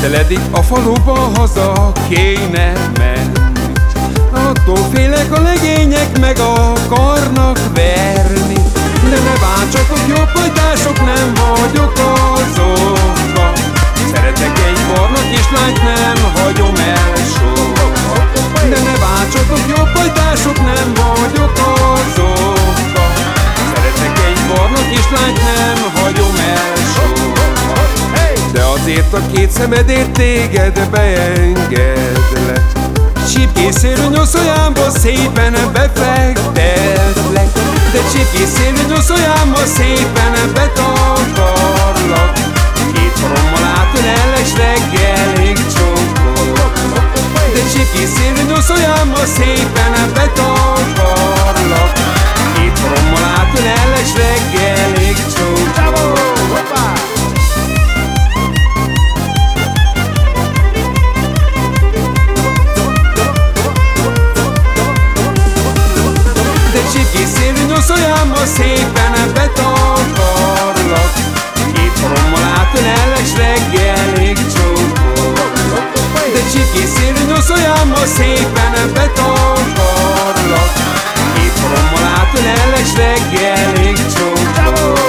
Közeledik a faluba haza kéne menni. Attól félek a legények meg akarnak De azért a két szemedért téged beengedlek. Csipkészélő nyoszójámba szépen befektetlek. De csipkészélő nyoszójámba szépen betakarlak Két rommal átölellek, reggelig csókolok. De csipkészélő nyoszójámba szépen betakarlak nyoszójámmal szépen betakarlak Két rommal átölellek, s reggelig csókolok. De csipkészélő nyoszójámmal szépen betakarlak Két rommal átölellek, s reggelig csókolok.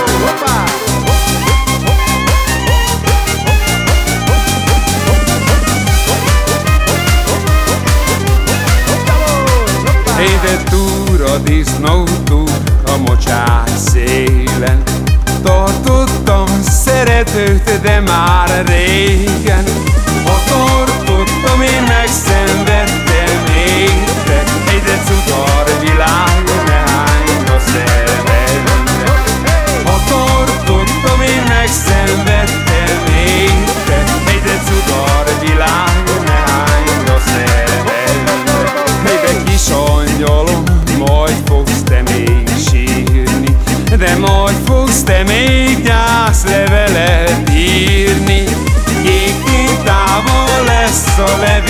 Éde túr a disznótúr a lesz a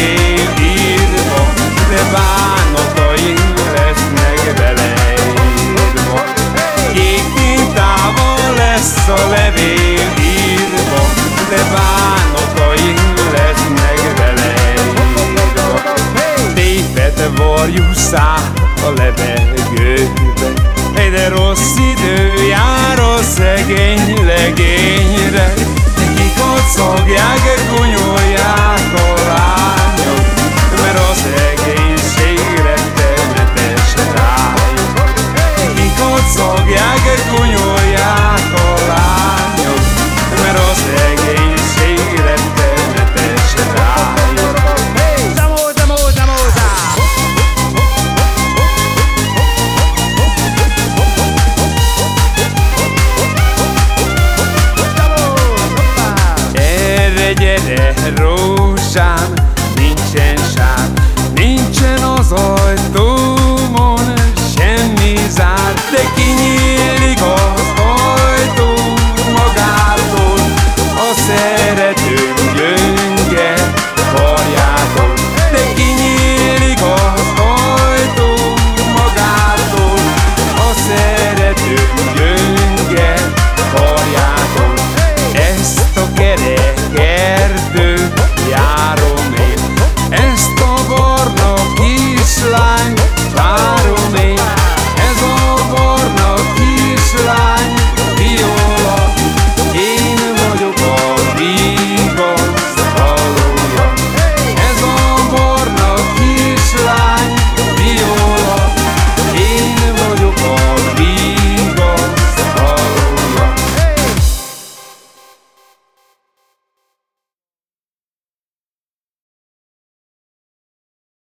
Gyere, rózsám, nincsen sám, nincsen az a